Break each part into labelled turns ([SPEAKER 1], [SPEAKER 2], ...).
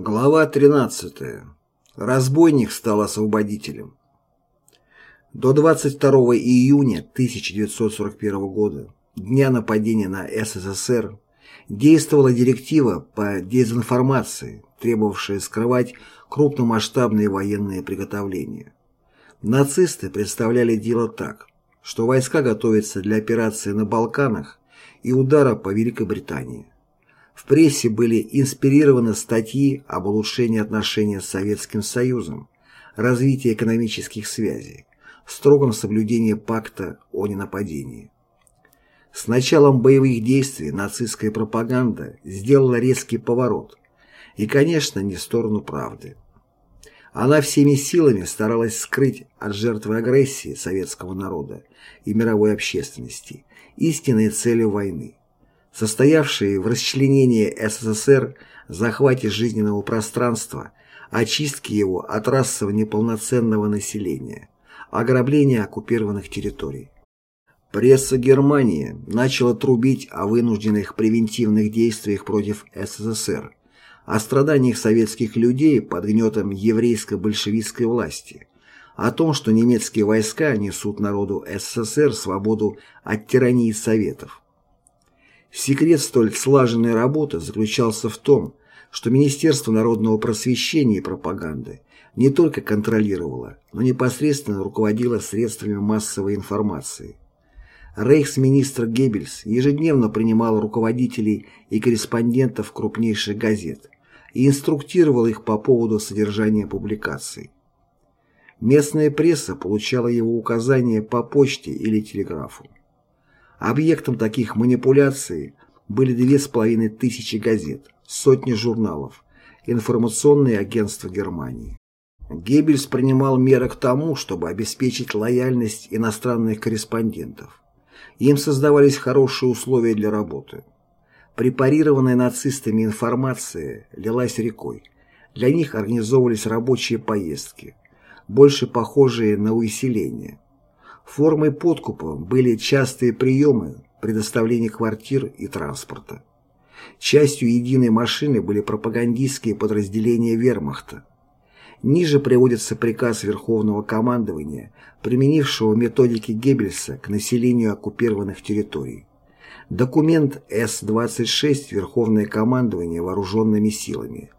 [SPEAKER 1] Глава 13. Разбойник стал освободителем. До 22 июня 1941 года, дня нападения на СССР, действовала директива по дезинформации, требовавшая скрывать крупномасштабные военные приготовления. Нацисты представляли дело так, что войска готовятся для операции на Балканах и удара по Великобритании. В прессе были инспирированы статьи об улучшении отношений с Советским Союзом, развитии экономических связей, строгом соблюдении пакта о ненападении. С началом боевых действий нацистская пропаганда сделала резкий поворот, и, конечно, не в сторону правды. Она всеми силами старалась скрыть от жертвы агрессии советского народа и мировой общественности истинные цели войны состоявшие в расчленении СССР, захвате жизненного пространства, очистке его от расово неполноценного населения, ограблении оккупированных территорий. Пресса Германии начала трубить о вынужденных превентивных действиях против СССР, о страданиях советских людей под гнетом еврейско-большевистской власти, о том, что немецкие войска несут народу СССР свободу от тирании Советов. Секрет столь слаженной работы заключался в том, что Министерство народного просвещения и пропаганды не только контролировало, но непосредственно руководило средствами массовой информации. Рейхсминистр Геббельс ежедневно принимал руководителей и корреспондентов крупнейших газет и инструктировал их по поводу содержания публикаций. Местная пресса получала его указания по почте или телеграфу. Объектом таких манипуляций были две с половиной тысячи газет, сотни журналов, информационные агентства Германии. Геббельс принимал меры к тому, чтобы обеспечить лояльность иностранных корреспондентов. Им создавались хорошие условия для работы. Препарированная нацистами информация лилась рекой. Для них организовывались рабочие поездки, больше похожие на увеселение. Формой подкупа были частые приемы, предоставление квартир и транспорта. Частью единой машины были пропагандистские подразделения вермахта. Ниже приводится приказ Верховного командования, применившего методики Геббельса к населению оккупированных территорий. Документ С-26 Верховное командование вооруженными силами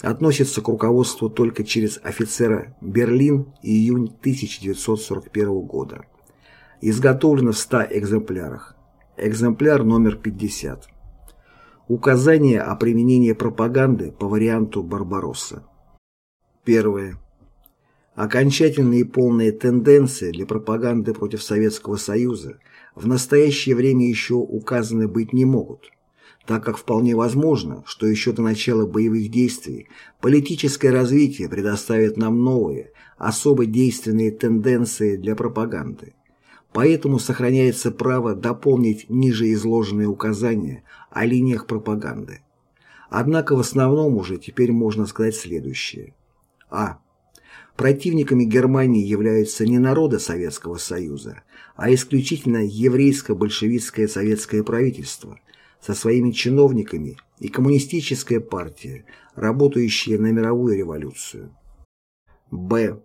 [SPEAKER 1] относится к руководству только через офицера Берлин июнь 1941 года. Изготовлено в 100 экземплярах. Экземпляр номер 50. Указание о применении пропаганды по варианту Барбаросса. Первое. Окончательные и полные тенденции для пропаганды против Советского Союза в настоящее время еще указаны быть не могут так как вполне возможно, что еще до начала боевых действий политическое развитие предоставит нам новые, особо действенные тенденции для пропаганды. Поэтому сохраняется право дополнить ниже изложенные указания о линиях пропаганды. Однако в основном уже теперь можно сказать следующее. А. Противниками Германии являются не народы Советского Союза, а исключительно еврейско-большевистское советское правительство – со своими чиновниками и коммунистическая партия, работающая на мировую революцию. Б.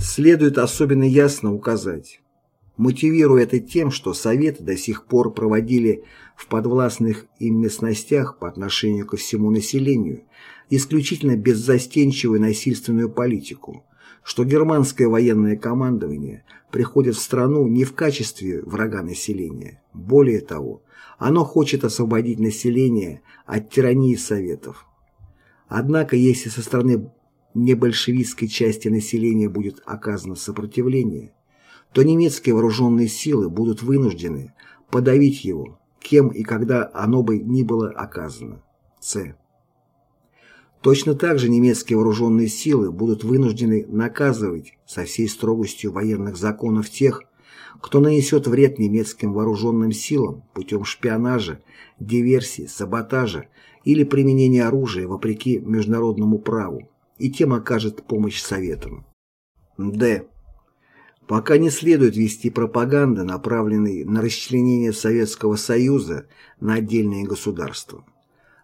[SPEAKER 1] Следует особенно ясно указать, мотивируя это тем, что Советы до сих пор проводили в подвластных им местностях по отношению ко всему населению исключительно беззастенчивую насильственную политику, что германское военное командование приходит в страну не в качестве врага населения, более того, оно хочет освободить население от тирании Советов. Однако, если со стороны небольшевистской части населения будет оказано сопротивление, то немецкие вооруженные силы будут вынуждены подавить его, кем и когда оно бы ни было оказано. С. Точно так же немецкие вооруженные силы будут вынуждены наказывать со всей строгостью военных законов тех, кто нанесет вред немецким вооруженным силам путем шпионажа, диверсии, саботажа или применения оружия вопреки международному праву и тем окажет помощь Советам. Д. Пока не следует вести пропаганды, направленной на расчленение Советского Союза на отдельные государства.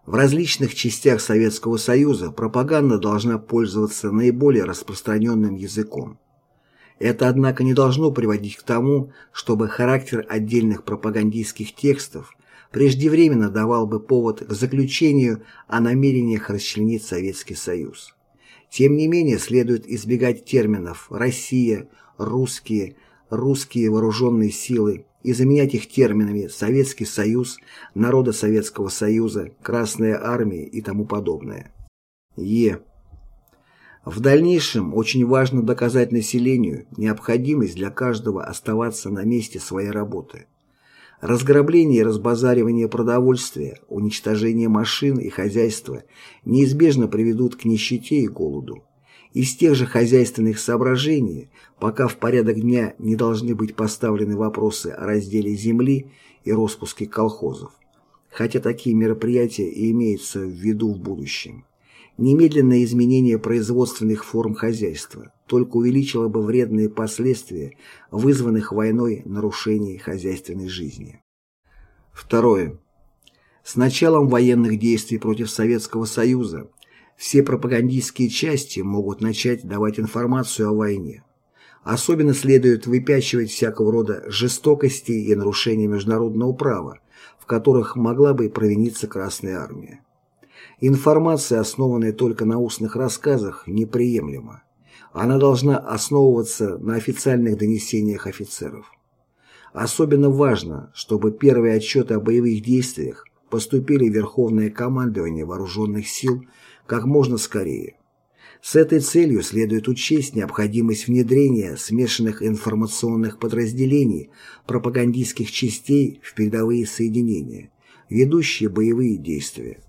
[SPEAKER 1] В различных частях Советского Союза пропаганда должна пользоваться наиболее распространенным языком. Это, однако, не должно приводить к тому, чтобы характер отдельных пропагандистских текстов преждевременно давал бы повод к заключению о намерениях расчленить Советский Союз. Тем не менее, следует избегать терминов «Россия», «русские», «русские вооруженные силы» и заменять их терминами «Советский Союз», «Народы Советского Союза», «Красная Армия» и тому подобное. Е. В дальнейшем очень важно доказать населению необходимость для каждого оставаться на месте своей работы. Разграбление и разбазаривание продовольствия, уничтожение машин и хозяйства неизбежно приведут к нищете и голоду. Из тех же хозяйственных соображений, пока в порядок дня не должны быть поставлены вопросы о разделе земли и распуске колхозов, хотя такие мероприятия и имеются в виду в будущем. Немедленное изменение производственных форм хозяйства только увеличило бы вредные последствия вызванных войной нарушений хозяйственной жизни. Второе. С началом военных действий против Советского Союза все пропагандистские части могут начать давать информацию о войне. Особенно следует выпячивать всякого рода жестокости и нарушения международного права, в которых могла бы провиниться Красная Армия. Информация, основанная только на устных рассказах, неприемлема. Она должна основываться на официальных донесениях офицеров. Особенно важно, чтобы первые отчеты о боевых действиях поступили в Верховное командование Вооруженных сил как можно скорее. С этой целью следует учесть необходимость внедрения смешанных информационных подразделений пропагандистских частей в передовые соединения, ведущие боевые действия.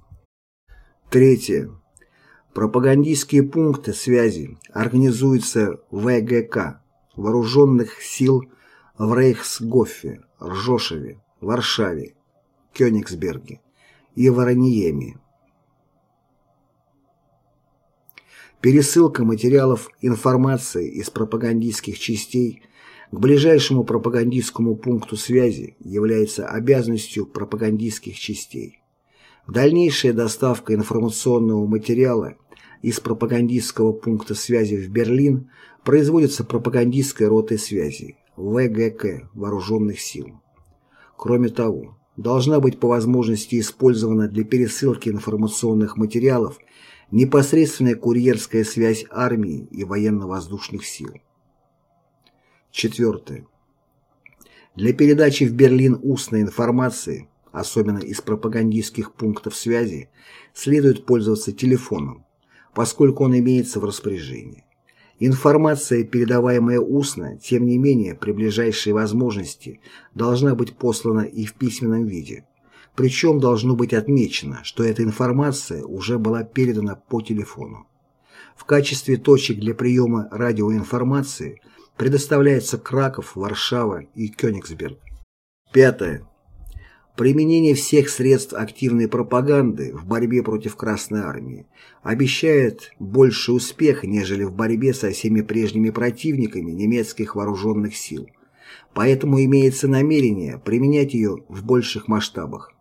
[SPEAKER 1] Третье. Пропагандистские пункты связи организуются в ВГК, Вооруженных сил в Рейхсгофе, Ржошеве, Варшаве, Кёнигсберге и Ворониеме. Пересылка материалов информации из пропагандистских частей к ближайшему пропагандистскому пункту связи является обязанностью пропагандистских частей. Дальнейшая доставка информационного материала из пропагандистского пункта связи в Берлин производится пропагандистской ротой связи ВГК Вооруженных сил. Кроме того, должна быть по возможности использована для пересылки информационных материалов непосредственная курьерская связь армии и военно-воздушных сил. Четвертое. Для передачи в Берлин устной информации особенно из пропагандистских пунктов связи, следует пользоваться телефоном, поскольку он имеется в распоряжении. Информация, передаваемая устно, тем не менее, при ближайшей возможности, должна быть послана и в письменном виде. Причем должно быть отмечено, что эта информация уже была передана по телефону. В качестве точек для приема радиоинформации предоставляется Краков, Варшава и Кёнигсберг. Пятое. Применение всех средств активной пропаганды в борьбе против Красной Армии обещает больше успеха, нежели в борьбе со всеми прежними противниками немецких вооруженных сил. Поэтому имеется намерение применять ее в больших масштабах.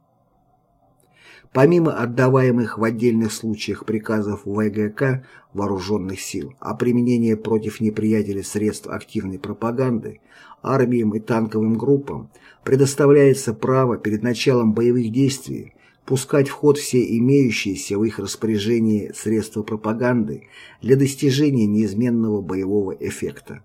[SPEAKER 1] Помимо отдаваемых в отдельных случаях приказов ВГК вооруженных сил о применении против неприятеля средств активной пропаганды, армиям и танковым группам предоставляется право перед началом боевых действий пускать в ход все имеющиеся в их распоряжении средства пропаганды для достижения неизменного боевого эффекта.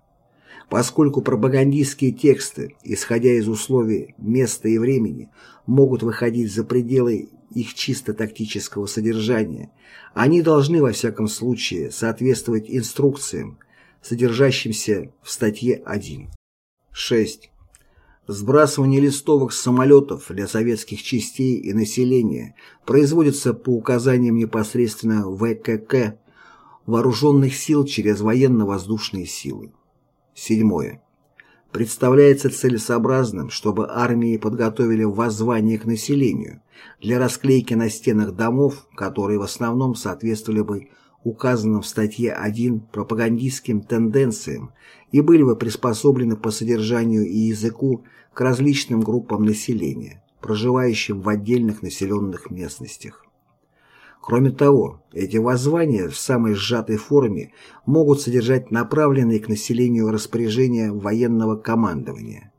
[SPEAKER 1] Поскольку пропагандистские тексты, исходя из условий места и времени, могут выходить за пределы их чисто тактического содержания, они должны во всяком случае соответствовать инструкциям, содержащимся в статье 1. 6. Сбрасывание листовок с самолетов для советских частей и населения производится по указаниям непосредственно ВКК Вооруженных сил через военно-воздушные силы. Седьмое. Представляется целесообразным, чтобы армии подготовили воззвание к населению для расклейки на стенах домов, которые в основном соответствовали бы указанным в статье 1 пропагандистским тенденциям и были бы приспособлены по содержанию и языку к различным группам населения, проживающим в отдельных населенных местностях. Кроме того, эти воззвания в самой сжатой форме могут содержать направленные к населению распоряжения военного командования.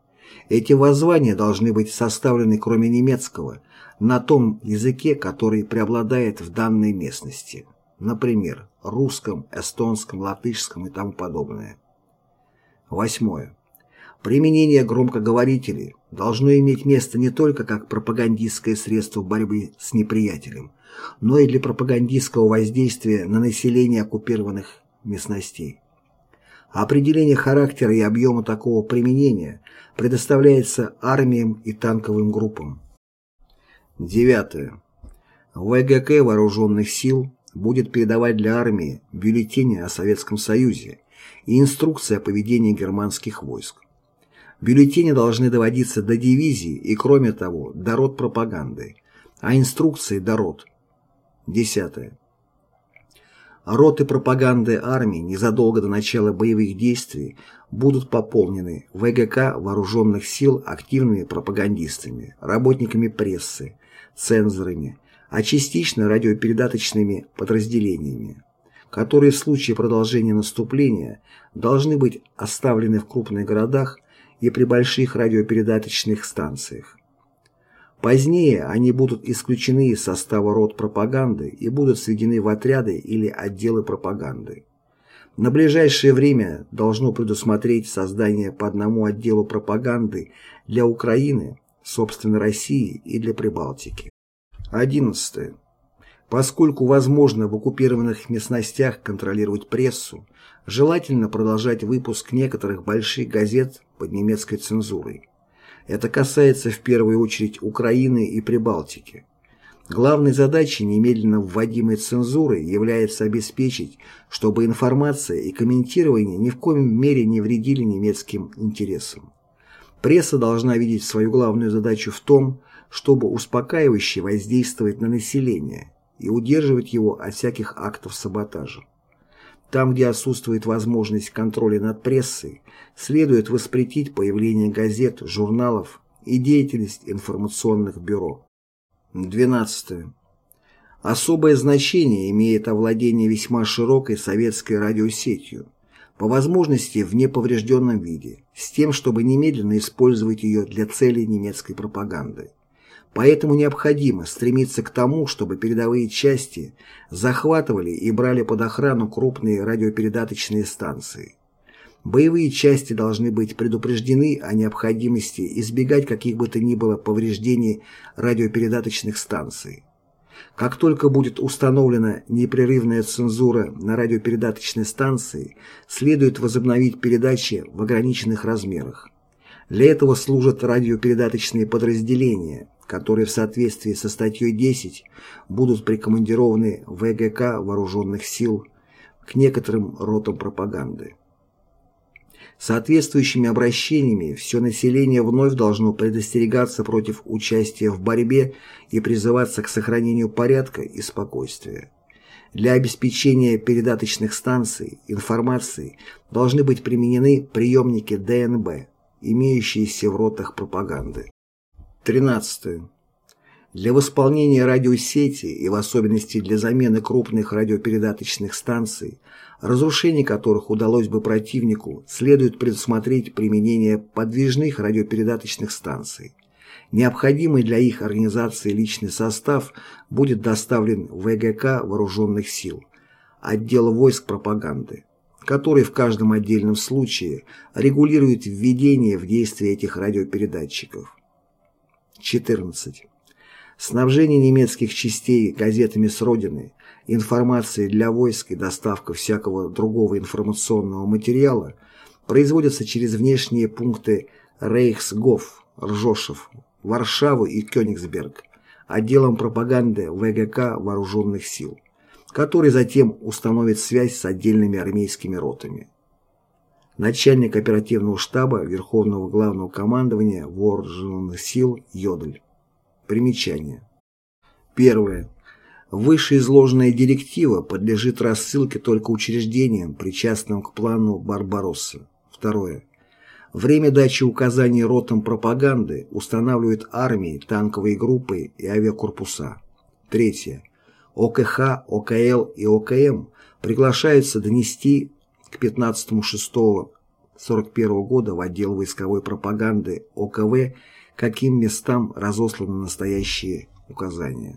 [SPEAKER 1] Эти воззвания должны быть составлены, кроме немецкого, на том языке, который преобладает в данной местности, например, русском, эстонском, латышском и тому подобное. Восьмое. Применение громкоговорителей должно иметь место не только как пропагандистское средство борьбы с неприятелем, но и для пропагандистского воздействия на население оккупированных местностей. Определение характера и объема такого применения предоставляется армиям и танковым группам. Девятое. ВГК Вооруженных сил будет передавать для армии бюллетени о Советском Союзе и инструкции о поведении германских войск. Бюллетени должны доводиться до дивизии и, кроме того, до рот пропаганды, а инструкции до рот. Десятое. Роты пропаганды армии незадолго до начала боевых действий будут пополнены ВГК Вооруженных сил активными пропагандистами, работниками прессы, цензорами, а частично радиопередаточными подразделениями, которые в случае продолжения наступления должны быть оставлены в крупных городах и при больших радиопередаточных станциях. Позднее они будут исключены из состава рот пропаганды и будут сведены в отряды или отделы пропаганды. На ближайшее время должно предусмотреть создание по одному отделу пропаганды для Украины, собственно России и для Прибалтики. 11. Поскольку возможно в оккупированных местностях контролировать прессу, желательно продолжать выпуск некоторых больших газет под немецкой цензурой. Это касается в первую очередь Украины и Прибалтики. Главной задачей немедленно вводимой цензуры является обеспечить, чтобы информация и комментирование ни в коем мере не вредили немецким интересам. Пресса должна видеть свою главную задачу в том, чтобы успокаивающе воздействовать на население и удерживать его от всяких актов саботажа. Там, где отсутствует возможность контроля над прессой, следует воспретить появление газет, журналов и деятельность информационных бюро. 12. Особое значение имеет овладение весьма широкой советской радиосетью, по возможности в неповрежденном виде, с тем, чтобы немедленно использовать ее для целей немецкой пропаганды. Поэтому необходимо стремиться к тому, чтобы передовые части захватывали и брали под охрану крупные радиопередаточные станции. Боевые части должны быть предупреждены о необходимости избегать каких бы то ни было повреждений радиопередаточных станций. Как только будет установлена непрерывная цензура на радиопередаточной станции, следует возобновить передачи в ограниченных размерах. Для этого служат радиопередаточные подразделения, которые в соответствии со статьей 10 будут прикомандированы ВГК Вооруженных сил к некоторым ротам пропаганды. Соответствующими обращениями все население вновь должно предостерегаться против участия в борьбе и призываться к сохранению порядка и спокойствия. Для обеспечения передаточных станций информации должны быть применены приемники ДНБ, имеющиеся в ротах пропаганды. 13. Для восполнения радиосети и в особенности для замены крупных радиопередаточных станций, разрушение которых удалось бы противнику, следует предусмотреть применение подвижных радиопередаточных станций. Необходимый для их организации личный состав будет доставлен в ВГК Вооруженных сил, отдел войск пропаганды, который в каждом отдельном случае регулирует введение в действие этих радиопередатчиков. 14. Снабжение немецких частей газетами с родины, информацией для войск и доставка всякого другого информационного материала производятся через внешние пункты Рейхсгоф, Ржошев, Варшаву и Кёнигсберг, отделом пропаганды ВГК Вооруженных сил, который затем установит связь с отдельными армейскими ротами начальник оперативного штаба Верховного Главного Командования Вооруженных сил Йодль. Примечание. Первое. Вышеизложенная директива подлежит рассылке только учреждениям, причастным к плану Барбаросса. Второе. Время дачи указаний ротам пропаганды устанавливают армии, танковые группы и авиакорпуса. Третье. ОКХ, ОКЛ и ОКМ приглашаются донести к 15.06.41 года в отдел войсковой пропаганды ОКВ, каким местам разосланы настоящие указания.